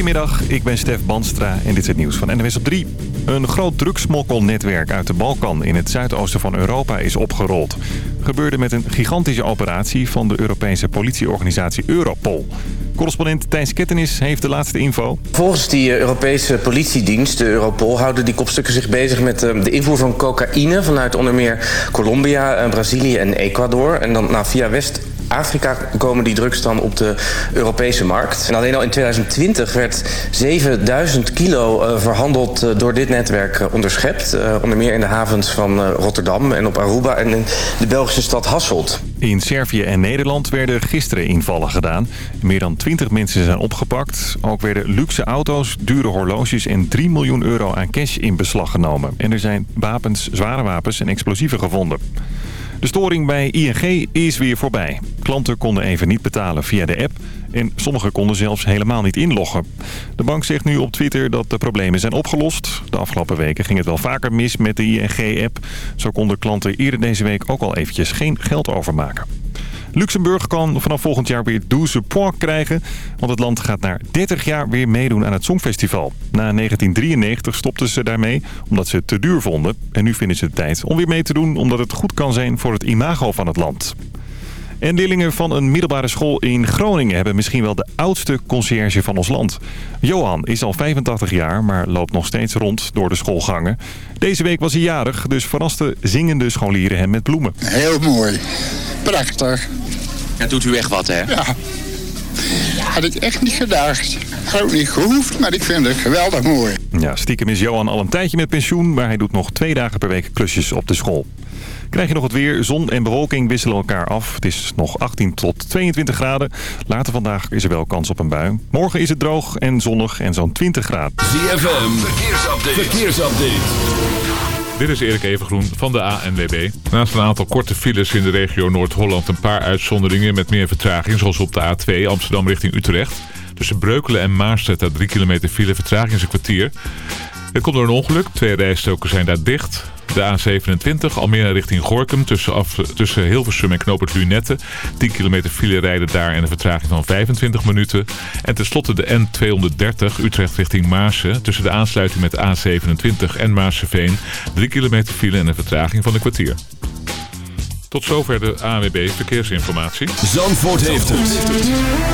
Goedemiddag, ik ben Stef Banstra en dit is het nieuws van NWS op 3. Een groot drugsmokkelnetwerk uit de Balkan in het zuidoosten van Europa is opgerold. Gebeurde met een gigantische operatie van de Europese politieorganisatie Europol. Correspondent Thijs Kettenis heeft de laatste info. Volgens die Europese politiedienst, de Europol, houden die kopstukken zich bezig met eh, de invoer van cocaïne vanuit onder meer Colombia, eh, Brazilië en Ecuador. En dan nou, via West Afrika komen die drugs dan op de Europese markt. En alleen al in 2020 werd 7000 kilo uh, verhandeld uh, door dit netwerk uh, onderschept. onder meer in de havens van Rotterdam en op Aruba en in de Belgische stad Hasselt. In Servië en Nederland werden gisteren invallen gedaan. Meer dan 20 mensen zijn opgepakt. Ook werden luxe auto's, dure horloges en 3 miljoen euro aan cash in beslag genomen. En er zijn wapens, zware wapens en explosieven gevonden. De storing bij ING is weer voorbij. Klanten konden even niet betalen via de app en sommigen konden zelfs helemaal niet inloggen. De bank zegt nu op Twitter dat de problemen zijn opgelost. De afgelopen weken ging het wel vaker mis met de ING-app. Zo konden klanten eerder deze week ook al eventjes geen geld overmaken. Luxemburg kan vanaf volgend jaar weer 12 points krijgen. Want het land gaat na 30 jaar weer meedoen aan het Songfestival. Na 1993 stopten ze daarmee omdat ze het te duur vonden. En nu vinden ze het tijd om weer mee te doen omdat het goed kan zijn voor het imago van het land. En leerlingen van een middelbare school in Groningen hebben misschien wel de oudste conciërge van ons land. Johan is al 85 jaar, maar loopt nog steeds rond door de schoolgangen. Deze week was hij jarig, dus verraste zingende scholieren hem met bloemen. Heel mooi. Prachtig. Ja, doet u echt wat, hè? Ja. Had ik echt niet gedacht. Had ook niet gehoefd, maar ik vind het geweldig mooi. Ja, stiekem is Johan al een tijdje met pensioen, maar hij doet nog twee dagen per week klusjes op de school. Krijg je nog het weer. Zon en bewolking wisselen elkaar af. Het is nog 18 tot 22 graden. Later vandaag is er wel kans op een bui. Morgen is het droog en zonnig en zo'n 20 graden. ZFM, verkeersupdate. verkeersupdate. Dit is Erik Evengroen van de ANWB. Naast een aantal korte files in de regio Noord-Holland een paar uitzonderingen met meer vertraging. Zoals op de A2 Amsterdam richting Utrecht. Tussen Breukelen en Maarstedt 3 kilometer file vertraging is een kwartier. Het komt door een ongeluk. Twee rijstoken zijn daar dicht. De A27 Almere richting Gorkum tussen, af, tussen Hilversum en Knopert Lunette. 10 kilometer file rijden daar en een vertraging van 25 minuten. En tenslotte de N230 Utrecht richting Maarsen. Tussen de aansluiting met de A27 en Maarsenveen. 3 kilometer file en een vertraging van een kwartier. Tot zover de AWB Verkeersinformatie. Zandvoort heeft het.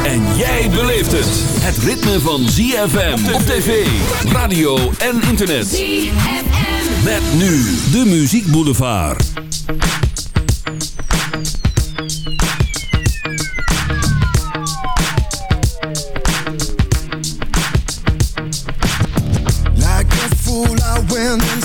En jij beleeft het. Het ritme van ZFM op tv, radio en internet. ZFM. Met nu de Muziek Boulevard. Like a fool I went and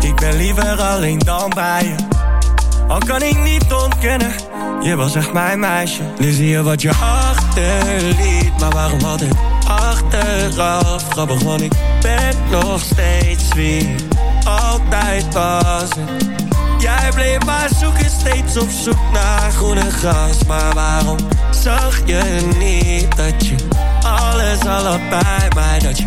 Ik ben liever alleen dan bij je. Al kan ik niet ontkennen Je was echt mijn meisje. Nu zie je wat je achterliet Maar waarom altijd achteraf? Grappig, want ik ben nog steeds wie ik altijd was Jij bleef maar zoeken, steeds op zoek naar groene gras. Maar waarom zag je niet dat je alles al had bij mij? Dat je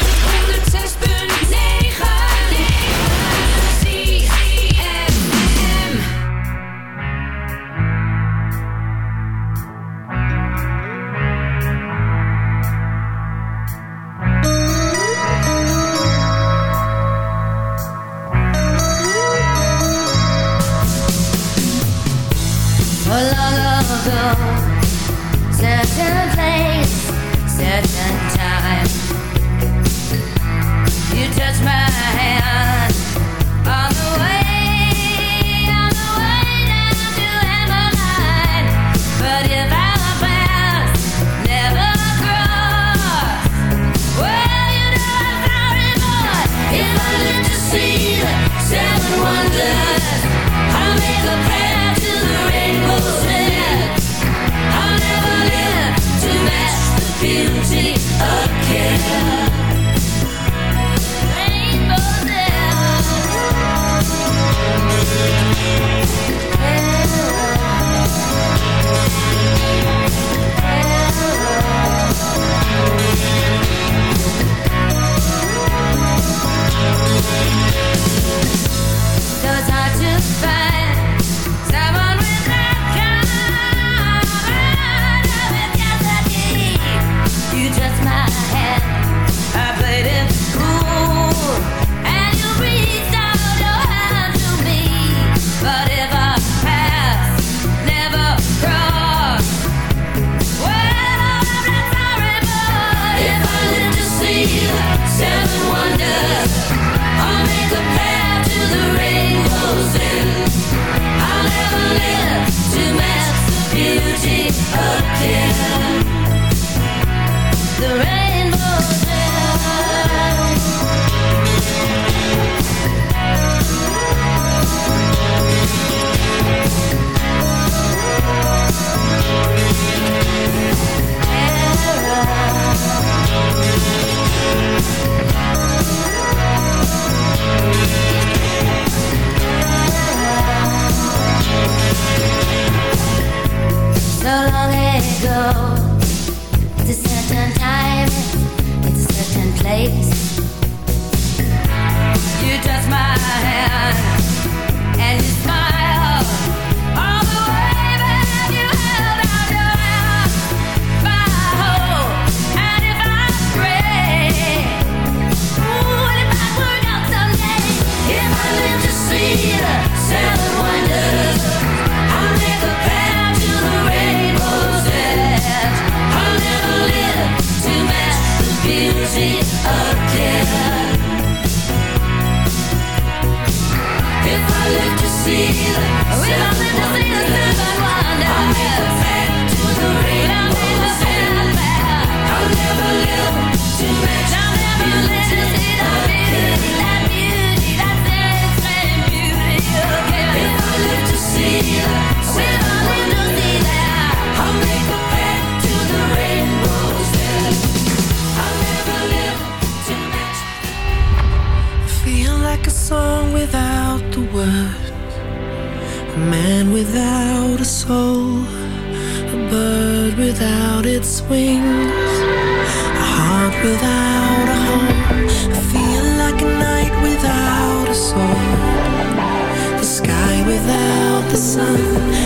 sun.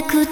く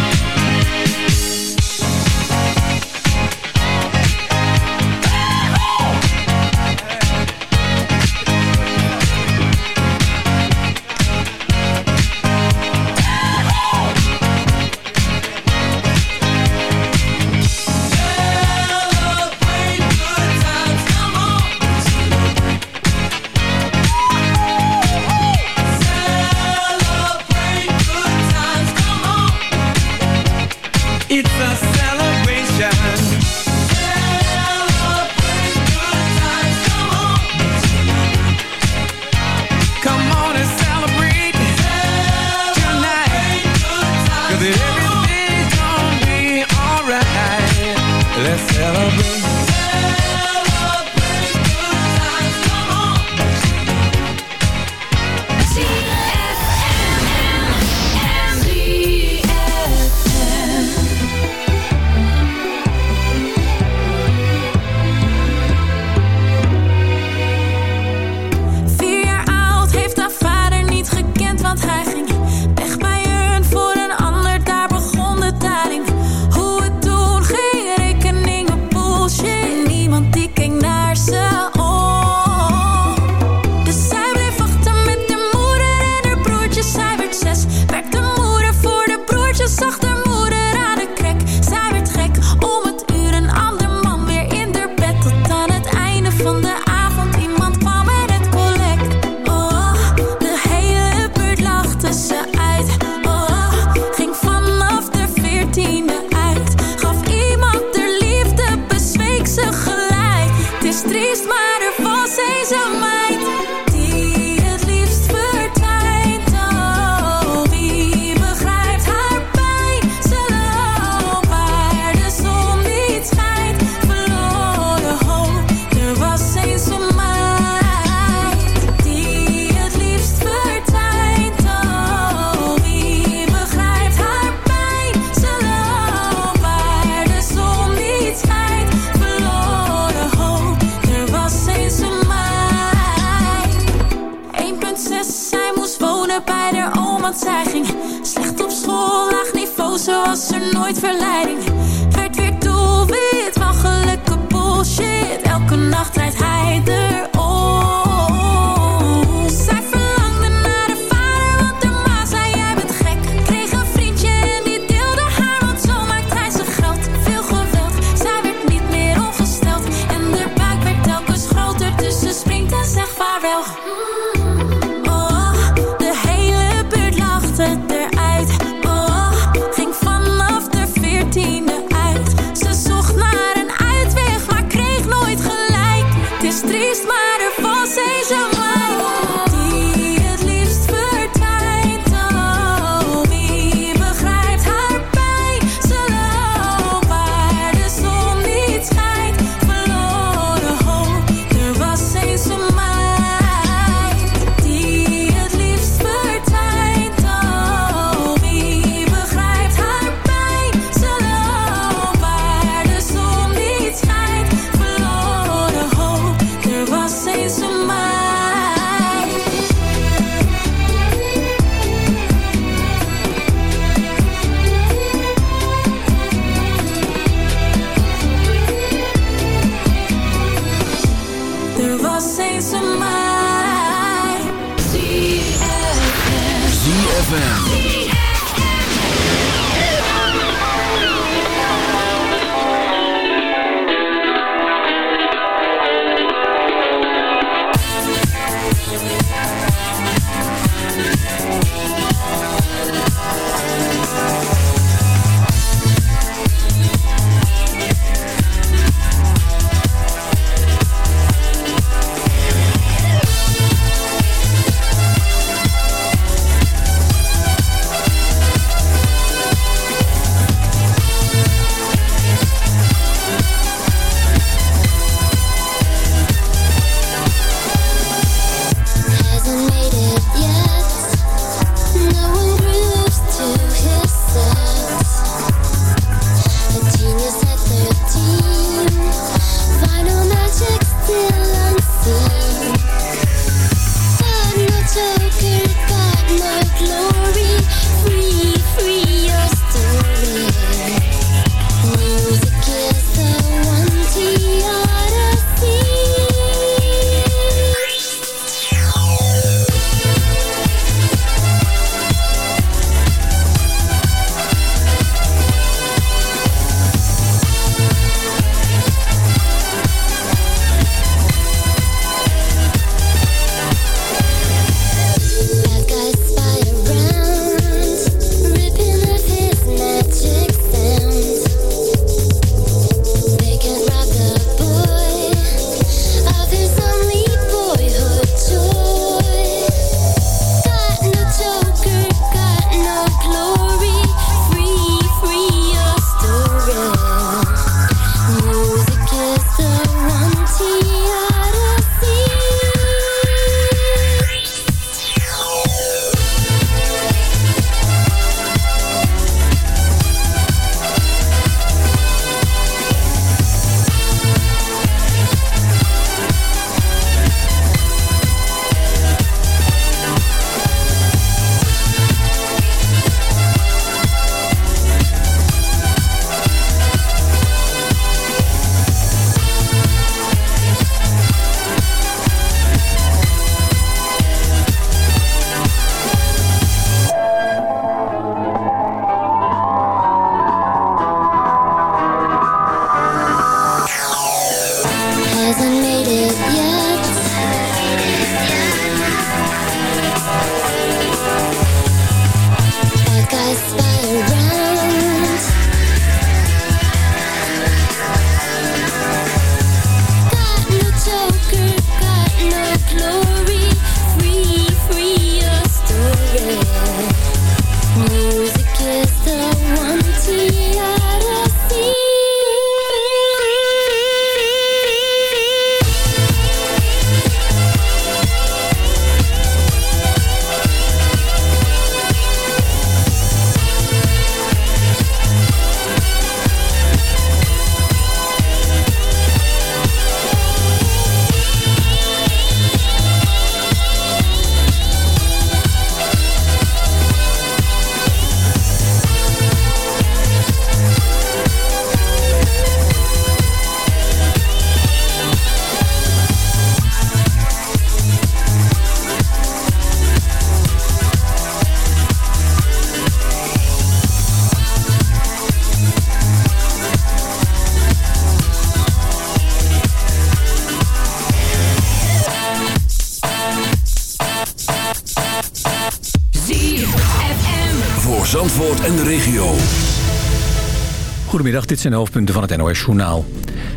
Goedemiddag, dit zijn de hoofdpunten van het NOS-journaal.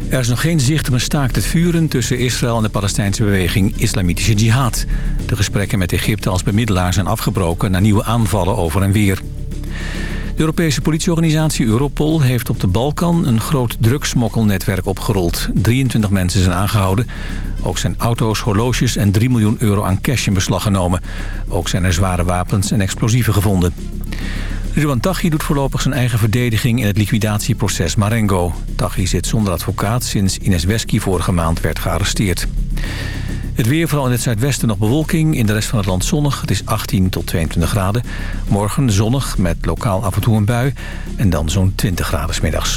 Er is nog geen zicht op een staakt het vuren tussen Israël en de Palestijnse beweging Islamitische Jihad. De gesprekken met Egypte als bemiddelaar zijn afgebroken na nieuwe aanvallen over en weer. De Europese politieorganisatie Europol heeft op de Balkan een groot drugsmokkelnetwerk opgerold. 23 mensen zijn aangehouden. Ook zijn auto's, horloges en 3 miljoen euro aan cash in beslag genomen. Ook zijn er zware wapens en explosieven gevonden. Ridwan Taghi doet voorlopig zijn eigen verdediging in het liquidatieproces Marengo. Taghi zit zonder advocaat sinds Ines Wesky vorige maand werd gearresteerd. Het weer, vooral in het zuidwesten nog bewolking. In de rest van het land zonnig. Het is 18 tot 22 graden. Morgen zonnig met lokaal af en toe een bui. En dan zo'n 20 graden 's middags.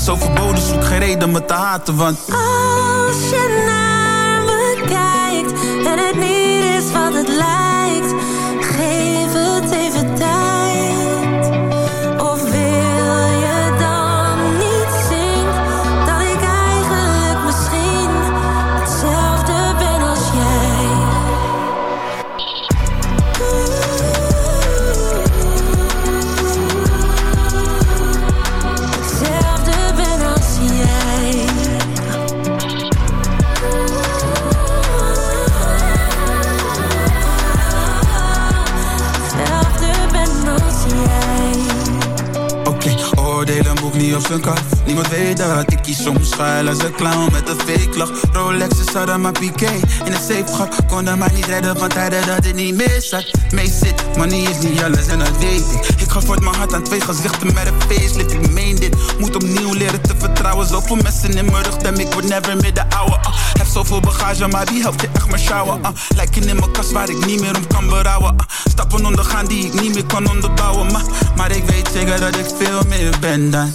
is overbodig, zoek geen reden me te haten. Want Als je naar me kijkt en het niet is wat het lijkt, Niemand weet dat ik kies soms schuil als een clown met een fake lach. Rolexes hadden maar piqué in een safe gat. Konden mij niet redden van tijden dat het niet meer zat. Mee zit, money is niet alles en dat weet ik. Ik ga voort mijn hart aan twee gezichten met een facelift. Ik meen dit, moet opnieuw leren te vertrouwen. Zoveel messen in mijn rug, ik word never meer de ouwe. ah. heb zoveel bagage, maar wie helpt je echt maar sjouwen? ah. Lijken in mijn kast waar ik niet meer om kan berouwen. ah. Stappen ondergaan die ik niet meer kan onderbouwen. Maar, maar ik weet zeker dat ik veel meer ben dan.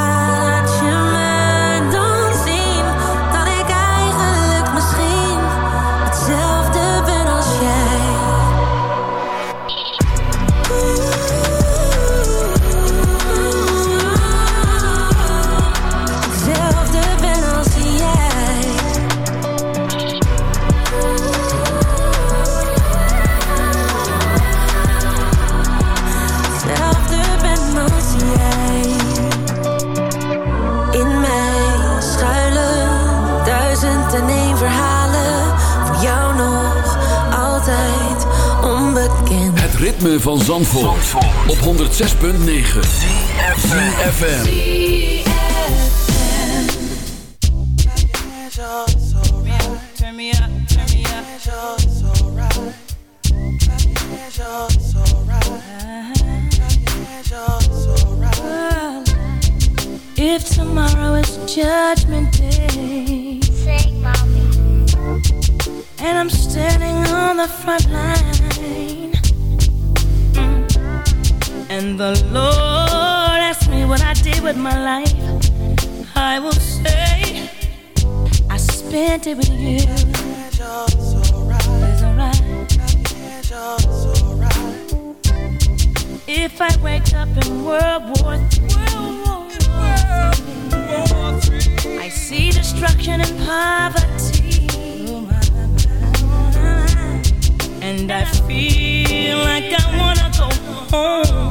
Ritme van Zandvoort, op 106.9 ZFM. Turn me up, turn me up. If tomorrow is judgment day, sing mommy. And I'm standing on the front line, And the Lord asks me what I did with my life, I will say I spent it with you. If I wake up in World War III, I see destruction and poverty, and I feel like I wanna go home.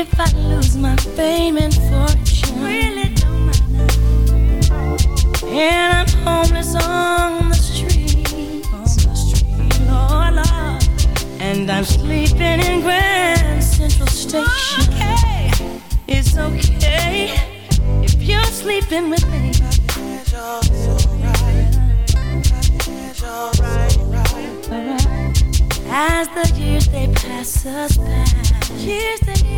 If I lose my fame and fortune, really oh, don't matter. And I'm homeless on the street, on the street, Lord, Lord. And I'm sleeping in Grand Central Station. It's okay if you're sleeping with me. As the years they pass us by, years the years the years,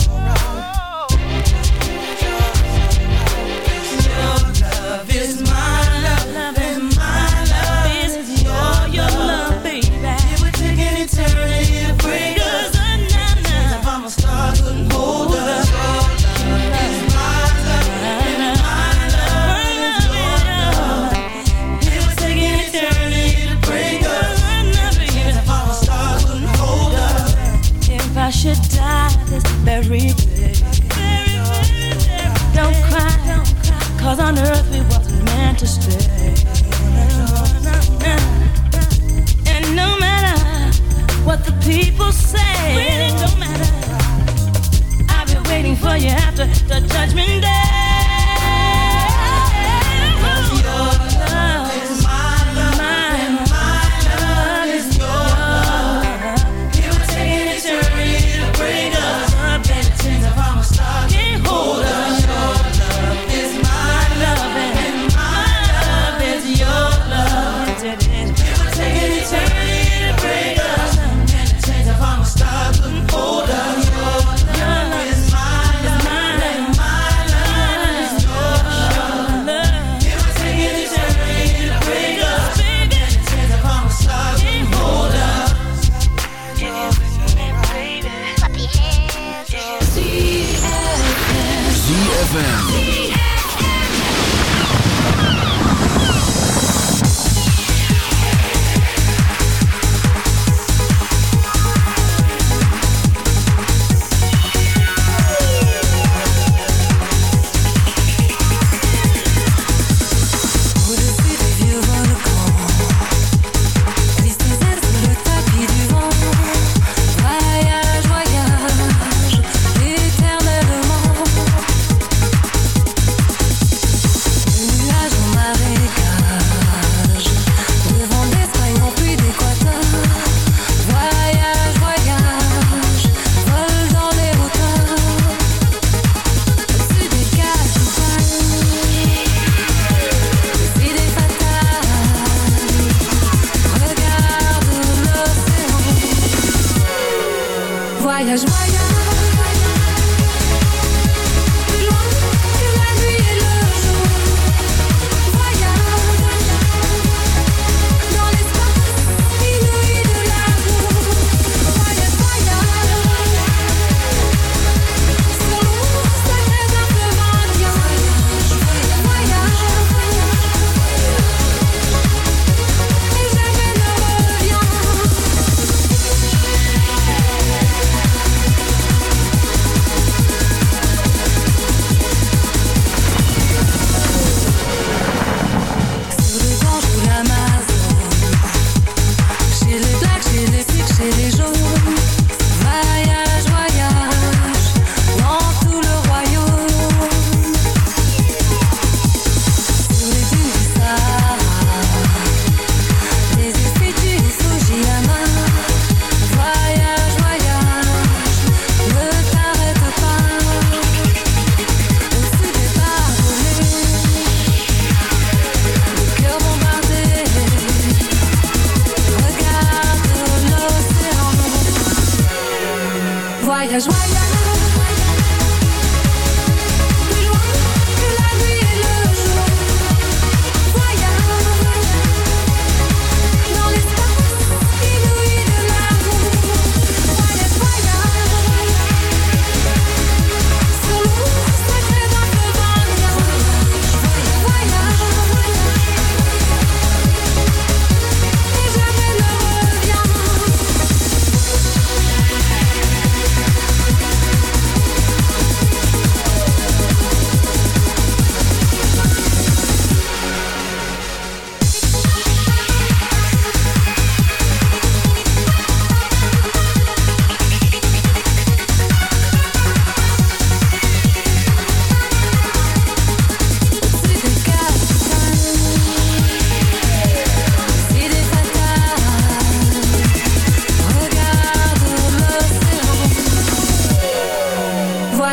You after the judgment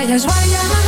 bailas, why?